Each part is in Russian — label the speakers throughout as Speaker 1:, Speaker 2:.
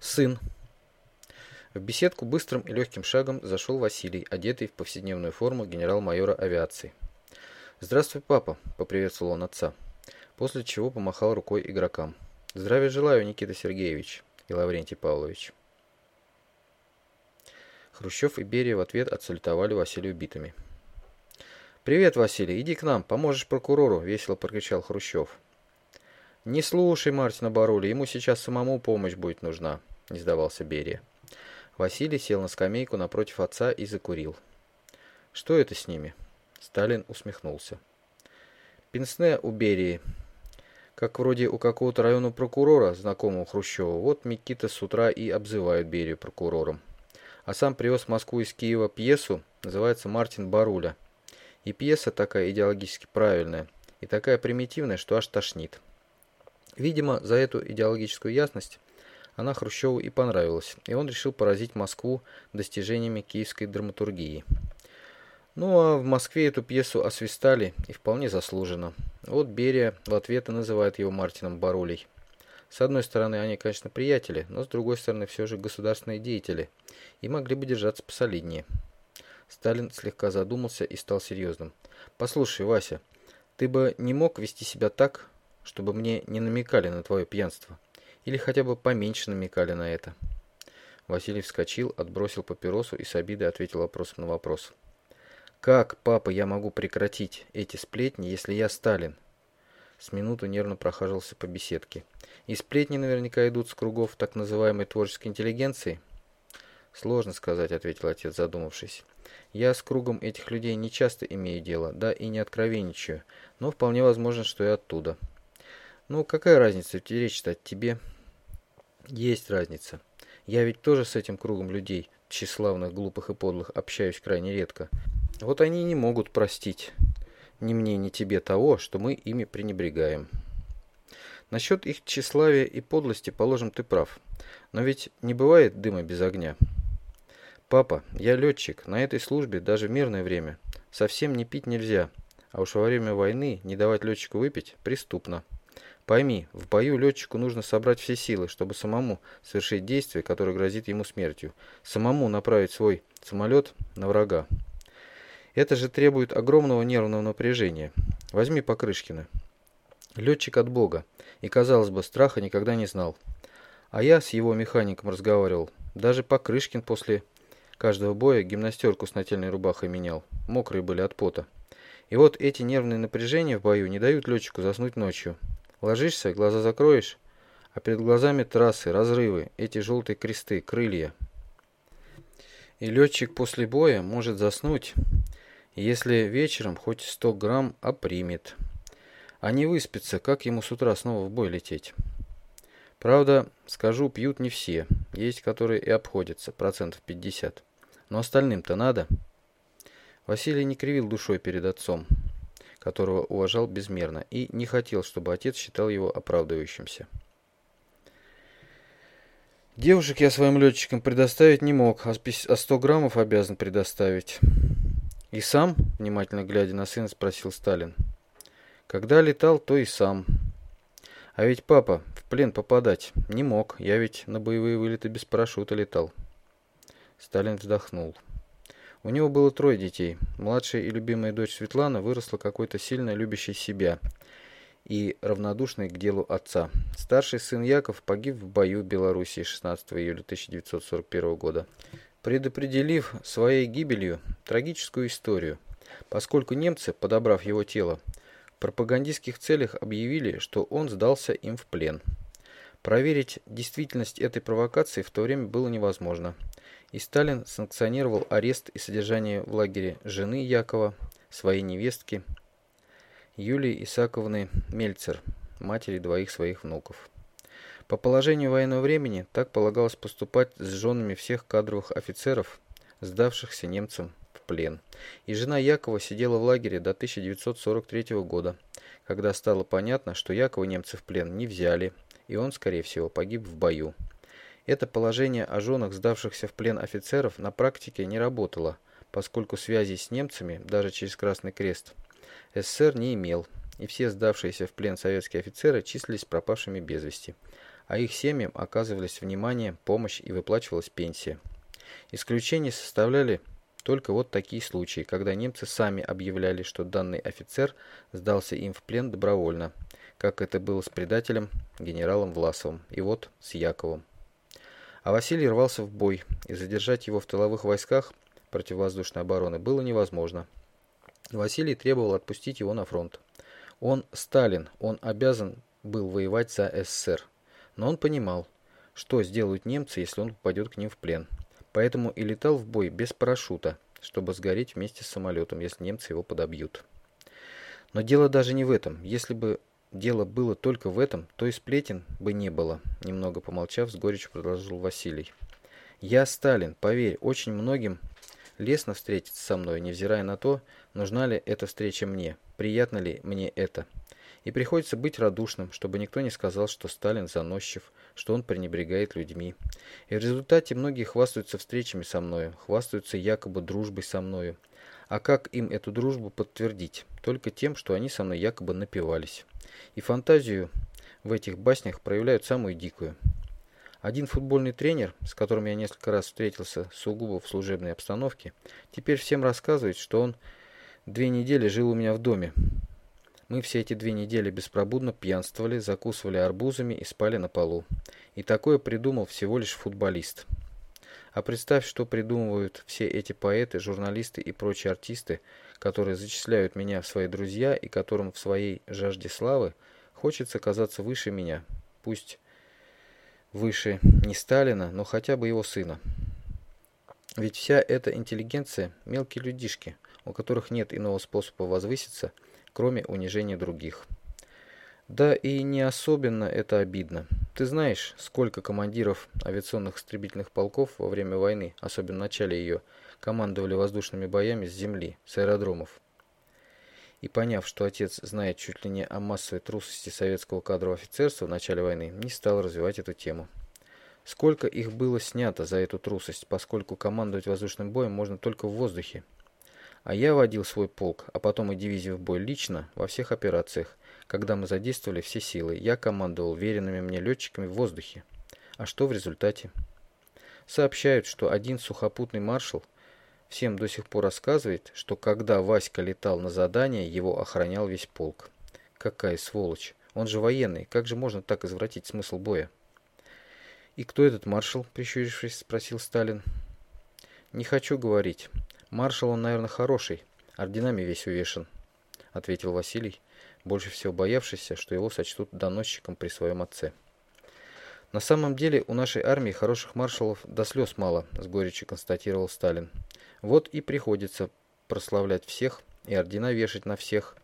Speaker 1: Сын. В беседку быстрым и легким шагом зашел Василий, одетый в повседневную форму генерал-майора авиации. «Здравствуй, папа», — поприветствовал он отца, после чего помахал рукой игрокам. «Здравия желаю, Никита Сергеевич и Лаврентий Павлович». Хрущев и Берия в ответ отсалютовали Василию битами. «Привет, Василий, иди к нам, поможешь прокурору», — весело прокричал Хрущев. «Не слушай Мартина Барули, ему сейчас самому помощь будет нужна», — не сдавался Берия. Василий сел на скамейку напротив отца и закурил. «Что это с ними?» Сталин усмехнулся. «Пенсне у Берии. Как вроде у какого-то районного прокурора, знакомого Хрущева. Вот Микита с утра и обзывают Берию прокурором. А сам привез в Москву из Киева пьесу, называется «Мартин Баруля». И пьеса такая идеологически правильная, и такая примитивная, что аж тошнит. Видимо, за эту идеологическую ясность она Хрущеву и понравилась, и он решил поразить Москву достижениями киевской драматургии. Ну а в Москве эту пьесу освистали, и вполне заслуженно. Вот Берия в ответ и называет его Мартином Барулей. С одной стороны, они, конечно, приятели, но с другой стороны, все же государственные деятели, и могли бы держаться посолиднее. Сталин слегка задумался и стал серьезным. «Послушай, Вася, ты бы не мог вести себя так, чтобы мне не намекали на твое пьянство. Или хотя бы поменьше намекали на это. Василий вскочил, отбросил папиросу и с обидой ответил вопросом на вопрос. «Как, папа, я могу прекратить эти сплетни, если я Сталин?» С минуту нервно прохаживался по беседке. «И сплетни наверняка идут с кругов так называемой творческой интеллигенции?» «Сложно сказать», — ответил отец, задумавшись. «Я с кругом этих людей не часто имею дело, да и не откровенничаю, но вполне возможно, что и оттуда. Ну, какая разница, речь-то о тебе. Есть разница. Я ведь тоже с этим кругом людей, тщеславных, глупых и подлых, общаюсь крайне редко. Вот они не могут простить ни мне, ни тебе того, что мы ими пренебрегаем. Насчет их тщеславия и подлости, положим, ты прав. Но ведь не бывает дыма без огня. Папа, я летчик, на этой службе даже в мирное время. Совсем не пить нельзя, а уж во время войны не давать летчику выпить преступно. Пойми, в бою летчику нужно собрать все силы, чтобы самому совершить действие, которое грозит ему смертью, самому направить свой самолет на врага. Это же требует огромного нервного напряжения. Возьми Покрышкина. Летчик от Бога, и, казалось бы, страха никогда не знал. А я с его механиком разговаривал. Даже Покрышкин после каждого боя гимнастерку с нательной рубахой менял. Мокрые были от пота. И вот эти нервные напряжения в бою не дают летчику заснуть ночью. Ложишься, глаза закроешь, а перед глазами трассы, разрывы, эти желтые кресты, крылья. И летчик после боя может заснуть, если вечером хоть 100 грамм опримет. А не выспится, как ему с утра снова в бой лететь. Правда, скажу, пьют не все. Есть, которые и обходятся, процентов 50. Но остальным-то надо. Василий не кривил душой перед отцом которого уважал безмерно, и не хотел, чтобы отец считал его оправдывающимся. Девушек я своим летчикам предоставить не мог, а 100 граммов обязан предоставить. И сам, внимательно глядя на сына, спросил Сталин. Когда летал, то и сам. А ведь папа в плен попадать не мог, я ведь на боевые вылеты без парашюта летал. Сталин вздохнул. У него было трое детей. Младшая и любимая дочь Светлана выросла какой-то сильно любящей себя и равнодушной к делу отца. Старший сын Яков погиб в бою в Белоруссии 16 июля 1941 года, предопределив своей гибелью трагическую историю, поскольку немцы, подобрав его тело, в пропагандистских целях объявили, что он сдался им в плен. Проверить действительность этой провокации в то время было невозможно – и Сталин санкционировал арест и содержание в лагере жены Якова, своей невестки Юлии Исаковны Мельцер, матери двоих своих внуков. По положению военного времени так полагалось поступать с женами всех кадровых офицеров, сдавшихся немцам в плен. И жена Якова сидела в лагере до 1943 года, когда стало понятно, что Якова немцы в плен не взяли, и он, скорее всего, погиб в бою. Это положение о женах сдавшихся в плен офицеров на практике не работало, поскольку связи с немцами, даже через Красный Крест, СССР не имел, и все сдавшиеся в плен советские офицеры числились пропавшими без вести. а их семьям оказывались внимание, помощь и выплачивалась пенсия. Исключение составляли только вот такие случаи, когда немцы сами объявляли, что данный офицер сдался им в плен добровольно, как это было с предателем генералом Власовым и вот с Яковом. А Василий рвался в бой, и задержать его в тыловых войсках противовоздушной обороны было невозможно. Василий требовал отпустить его на фронт. Он Сталин, он обязан был воевать за СССР. Но он понимал, что сделают немцы, если он попадет к ним в плен. Поэтому и летал в бой без парашюта, чтобы сгореть вместе с самолетом, если немцы его подобьют. Но дело даже не в этом. Если бы дело было только в этом, то и сплетен бы не было, немного помолчав, с горечью продолжил Василий. Я Сталин, поверь, очень многим лестно встретиться со мной, невзирая на то, нужна ли эта встреча мне, приятно ли мне это. И приходится быть радушным, чтобы никто не сказал, что Сталин заносчив, что он пренебрегает людьми. И в результате многие хвастаются встречами со мною, хвастаются якобы дружбой со мною. А как им эту дружбу подтвердить? Только тем, что они со мной якобы напивались. И фантазию в этих баснях проявляют самую дикую. Один футбольный тренер, с которым я несколько раз встретился сугубо в служебной обстановке, теперь всем рассказывает, что он две недели жил у меня в доме. Мы все эти две недели беспробудно пьянствовали, закусывали арбузами и спали на полу. И такое придумал всего лишь футболист. А представь, что придумывают все эти поэты, журналисты и прочие артисты, которые зачисляют меня в свои друзья и которым в своей жажде славы хочется казаться выше меня, пусть выше не Сталина, но хотя бы его сына. Ведь вся эта интеллигенция – мелкие людишки, у которых нет иного способа возвыситься, кроме унижения других. Да и не особенно это обидно. Ты знаешь, сколько командиров авиационных истребительных полков во время войны, особенно в начале ее, командовали воздушными боями с земли, с аэродромов. И поняв, что отец знает чуть ли не о массовой трусости советского кадрового офицерства в начале войны, не стал развивать эту тему. Сколько их было снято за эту трусость, поскольку командовать воздушным боем можно только в воздухе. А я водил свой полк, а потом и дивизию в бой лично во всех операциях, когда мы задействовали все силы. Я командовал веренными мне летчиками в воздухе. А что в результате? Сообщают, что один сухопутный маршал – Всем до сих пор рассказывает, что когда Васька летал на задание, его охранял весь полк. Какая сволочь. Он же военный. Как же можно так извратить смысл боя? «И кто этот маршал?» – прищурившись, спросил Сталин. «Не хочу говорить. Маршал он, наверное, хороший. Орденами весь увешан», – ответил Василий, больше всего боявшийся, что его сочтут доносчиком при своем отце. «На самом деле у нашей армии хороших маршалов до слез мало», – с горечью констатировал Сталин. Вот и приходится прославлять всех и ордена вешать на всех,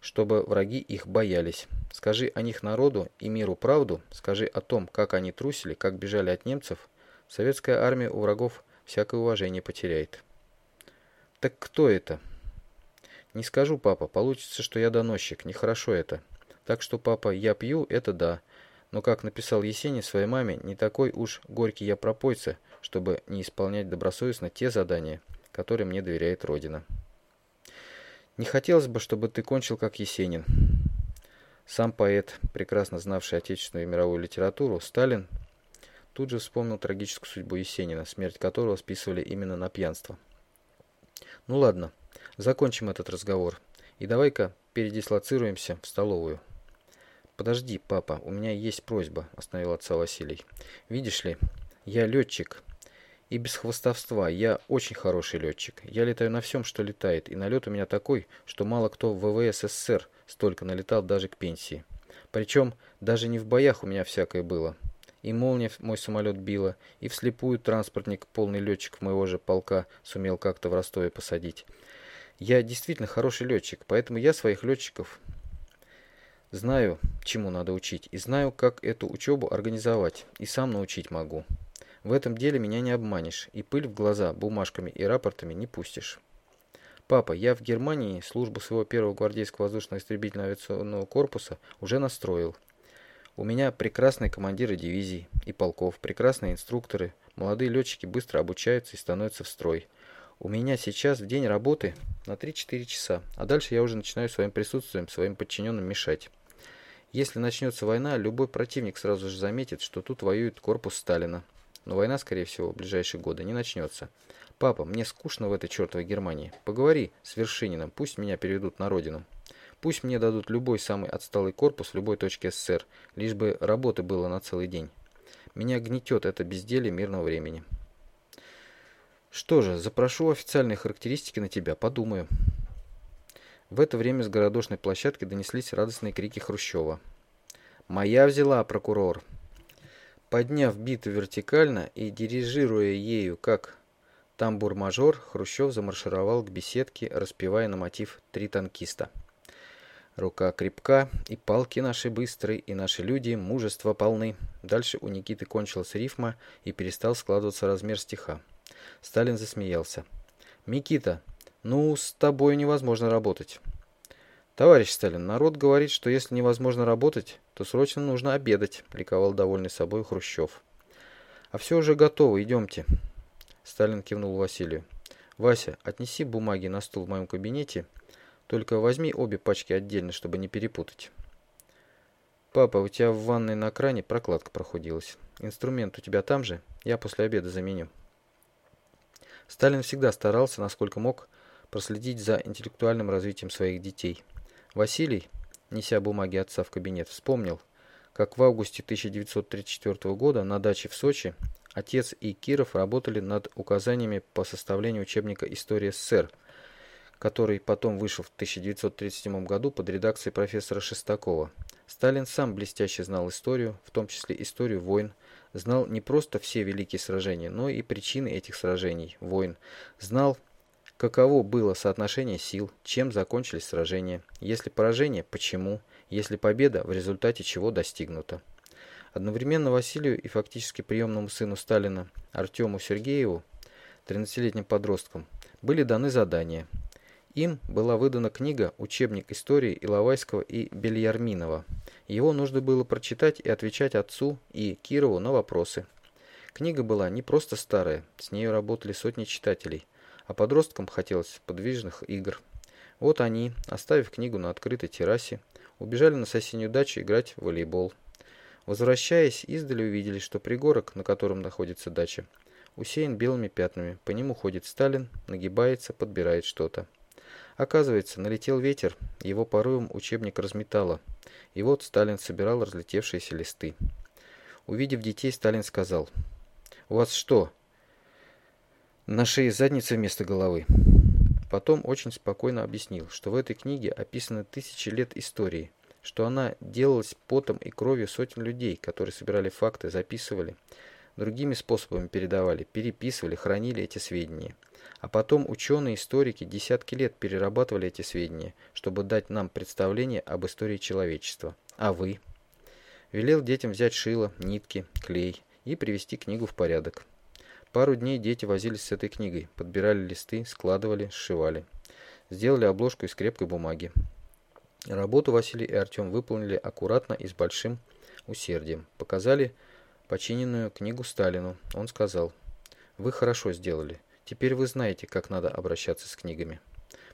Speaker 1: чтобы враги их боялись. Скажи о них народу и миру правду, скажи о том, как они трусили, как бежали от немцев, советская армия у врагов всякое уважение потеряет. Так кто это? Не скажу, папа, получится, что я доносчик, нехорошо это. Так что, папа, я пью, это да. Но, как написал Есенин своей маме, не такой уж горький я пропойца, чтобы не исполнять добросовестно те задания, которые мне доверяет Родина. Не хотелось бы, чтобы ты кончил как Есенин. Сам поэт, прекрасно знавший отечественную и мировую литературу, Сталин, тут же вспомнил трагическую судьбу Есенина, смерть которого списывали именно на пьянство. Ну ладно, закончим этот разговор. И давай-ка передислоцируемся в столовую. Подожди, папа, у меня есть просьба, остановил отца Василий. Видишь ли, я летчик, и без хвостовства. Я очень хороший летчик. Я летаю на всем, что летает. И налет у меня такой, что мало кто в ВВС СССР столько налетал даже к пенсии. Причем даже не в боях у меня всякое было. И молния мой самолет била, и вслепую транспортник, полный летчик моего же полка, сумел как-то в Ростове посадить. Я действительно хороший летчик, поэтому я своих летчиков знаю, чему надо учить, и знаю, как эту учебу организовать, и сам научить могу. В этом деле меня не обманешь, и пыль в глаза бумажками и рапортами не пустишь. Папа, я в Германии службу своего первого гвардейского воздушного истребительного авиационного корпуса уже настроил. У меня прекрасные командиры дивизий и полков, прекрасные инструкторы, молодые летчики быстро обучаются и становятся в строй. У меня сейчас в день работы на 3-4 часа, а дальше я уже начинаю своим присутствием своим подчиненным мешать. Если начнется война, любой противник сразу же заметит, что тут воюет корпус Сталина. Но война, скорее всего, в ближайшие годы не начнется. Папа, мне скучно в этой чертовой Германии. Поговори с Вершининым, пусть меня переведут на родину. Пусть мне дадут любой самый отсталый корпус любой точке СССР, лишь бы работы было на целый день. Меня гнетет это безделье мирного времени. Что же, запрошу официальные характеристики на тебя, подумаю. В это время с городошной площадки донеслись радостные крики Хрущева. «Моя взяла, прокурор!» Подняв биту вертикально и дирижируя ею как тамбур-мажор, Хрущев замаршировал к беседке, распевая на мотив «Три танкиста». Рука крепка, и палки наши быстрые, и наши люди мужества полны. Дальше у Никиты кончилась рифма и перестал складываться размер стиха. Сталин засмеялся. «Микита, ну, с тобой невозможно работать». «Товарищ Сталин, народ говорит, что если невозможно работать, то срочно нужно обедать», — ликовал довольный собой Хрущев. «А все уже готово, идемте». Сталин кивнул Василию. «Вася, отнеси бумаги на стол в моем кабинете, только возьми обе пачки отдельно, чтобы не перепутать». «Папа, у тебя в ванной на кране прокладка прохудилась. Инструмент у тебя там же? Я после обеда заменю». Сталин всегда старался, насколько мог, проследить за интеллектуальным развитием своих детей. Василий, неся бумаги отца в кабинет, вспомнил, как в августе 1934 года на даче в Сочи отец и Киров работали над указаниями по составлению учебника «История СССР», который потом вышел в 1937 году под редакцией профессора Шестакова. Сталин сам блестяще знал историю, в том числе историю войн, знал не просто все великие сражения, но и причины этих сражений, войн, знал, каково было соотношение сил, чем закончились сражения, если поражение, почему, если победа, в результате чего достигнута. Одновременно Василию и фактически приемному сыну Сталина Артему Сергееву, 13-летним подросткам, были даны задания. Им была выдана книга «Учебник истории Иловайского и Бельярминова», его нужно было прочитать и отвечать отцу и Кирову на вопросы. Книга была не просто старая, с нею работали сотни читателей, а подросткам хотелось подвижных игр. Вот они, оставив книгу на открытой террасе, убежали на соседнюю дачу играть в волейбол. Возвращаясь, издали увидели, что пригорок, на котором находится дача, усеян белыми пятнами. По нему ходит Сталин, нагибается, подбирает что-то. Оказывается, налетел ветер, его порывом учебник разметало. И вот Сталин собирал разлетевшиеся листы. Увидев детей, Сталин сказал, «У вас что, на шее задница вместо головы?» Потом очень спокойно объяснил, что в этой книге описаны тысячи лет истории, что она делалась потом и кровью сотен людей, которые собирали факты, записывали, другими способами передавали, переписывали, хранили эти сведения. А потом ученые-историки десятки лет перерабатывали эти сведения, чтобы дать нам представление об истории человечества. А вы? Велел детям взять шило, нитки, клей и привести книгу в порядок. Пару дней дети возились с этой книгой, подбирали листы, складывали, сшивали. Сделали обложку из крепкой бумаги. Работу Василий и Артем выполнили аккуратно и с большим усердием. Показали починенную книгу Сталину. Он сказал, «Вы хорошо сделали. Теперь вы знаете, как надо обращаться с книгами.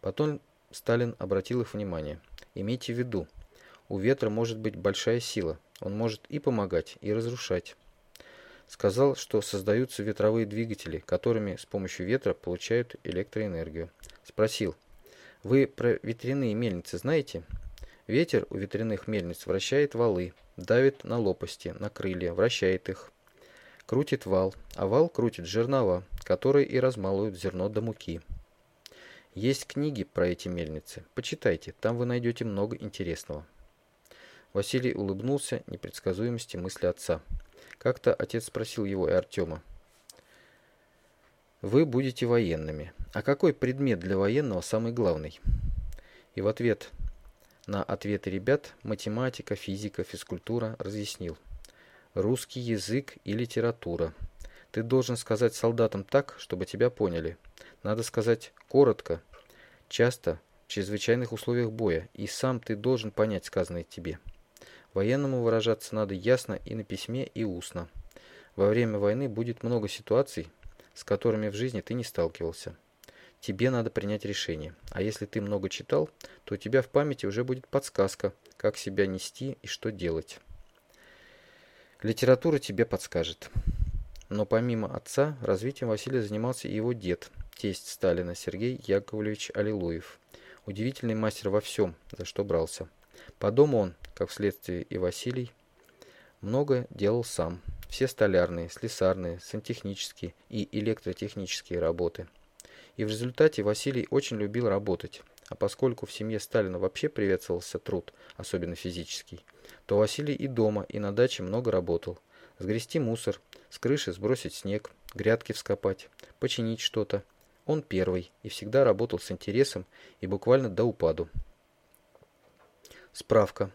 Speaker 1: Потом Сталин обратил их внимание. Имейте в виду, у ветра может быть большая сила. Он может и помогать, и разрушать. Сказал, что создаются ветровые двигатели, которыми с помощью ветра получают электроэнергию. Спросил, вы про ветряные мельницы знаете? Ветер у ветряных мельниц вращает валы, давит на лопасти, на крылья, вращает их крутит вал, а вал крутит жернова, которые и размалывают зерно до муки. Есть книги про эти мельницы. Почитайте, там вы найдете много интересного. Василий улыбнулся непредсказуемости мысли отца. Как-то отец спросил его и Артема. «Вы будете военными. А какой предмет для военного самый главный?» И в ответ на ответы ребят математика, физика, физкультура разъяснил – русский язык и литература. Ты должен сказать солдатам так, чтобы тебя поняли. Надо сказать коротко, часто, в чрезвычайных условиях боя, и сам ты должен понять сказанное тебе. Военному выражаться надо ясно и на письме, и устно. Во время войны будет много ситуаций, с которыми в жизни ты не сталкивался. тебе надо принять решение. А если ты много читал, то у тебя в памяти уже будет подсказка, как себя нести и что делать. Литература тебе подскажет. Но помимо отца, развитием Василия занимался и его дед, тесть Сталина Сергей Яковлевич Аллилуев. Удивительный мастер во всем, за что брался. По дому он, как вследствие и Василий, много делал сам. Все столярные, слесарные, сантехнические и электротехнические работы. И в результате Василий очень любил работать. А поскольку в семье Сталина вообще приветствовался труд, особенно физический, то Василий и дома, и на даче много работал. Сгрести мусор, с крыши сбросить снег, грядки вскопать, починить что-то. Он первый и всегда работал с интересом и буквально до упаду. Справка.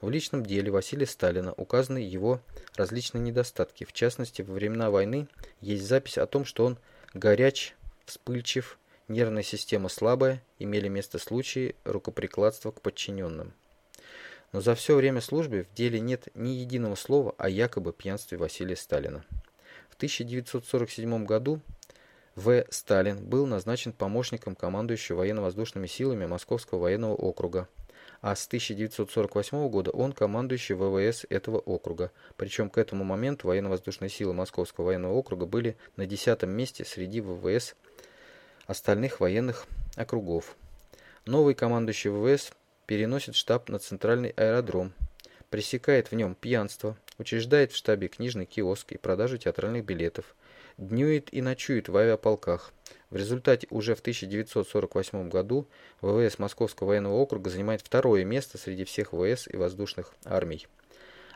Speaker 1: В личном деле Василия Сталина указаны его различные недостатки. В частности, во времена войны есть запись о том, что он горяч, вспыльчив, нервная система слабая, имели место случаи рукоприкладства к подчиненным. Но за все время службы в деле нет ни единого слова о якобы пьянстве Василия Сталина. В 1947 году В. Сталин был назначен помощником командующего военно-воздушными силами Московского военного округа, а с 1948 года он командующий ВВС этого округа. Причем к этому моменту военно-воздушные силы Московского военного округа были на десятом месте среди ВВС остальных военных округов. Новый командующий ВВС переносит штаб на центральный аэродром, пресекает в нем пьянство, учреждает в штабе книжный киоск и продажу театральных билетов, днюет и ночует в авиаполках. В результате уже в 1948 году ВВС Московского военного округа занимает второе место среди всех ВВС и воздушных армий.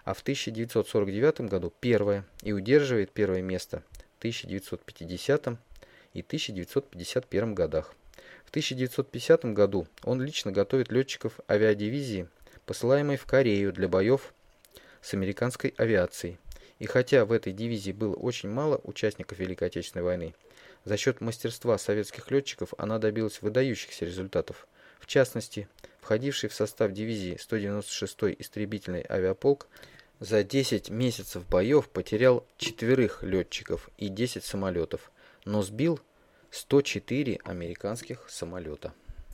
Speaker 1: А в 1949 году первое и удерживает первое место в 1950 и 1951 годах. В 1950 году он лично готовит летчиков авиадивизии, посылаемой в Корею для боев с американской авиацией. И хотя в этой дивизии было очень мало участников Великой Отечественной войны, за счет мастерства советских летчиков она добилась выдающихся результатов. В частности, входивший в состав дивизии 196-й истребительный авиаполк за 10 месяцев боев потерял четверых летчиков и 10 самолетов, но сбил 104 американских самолета.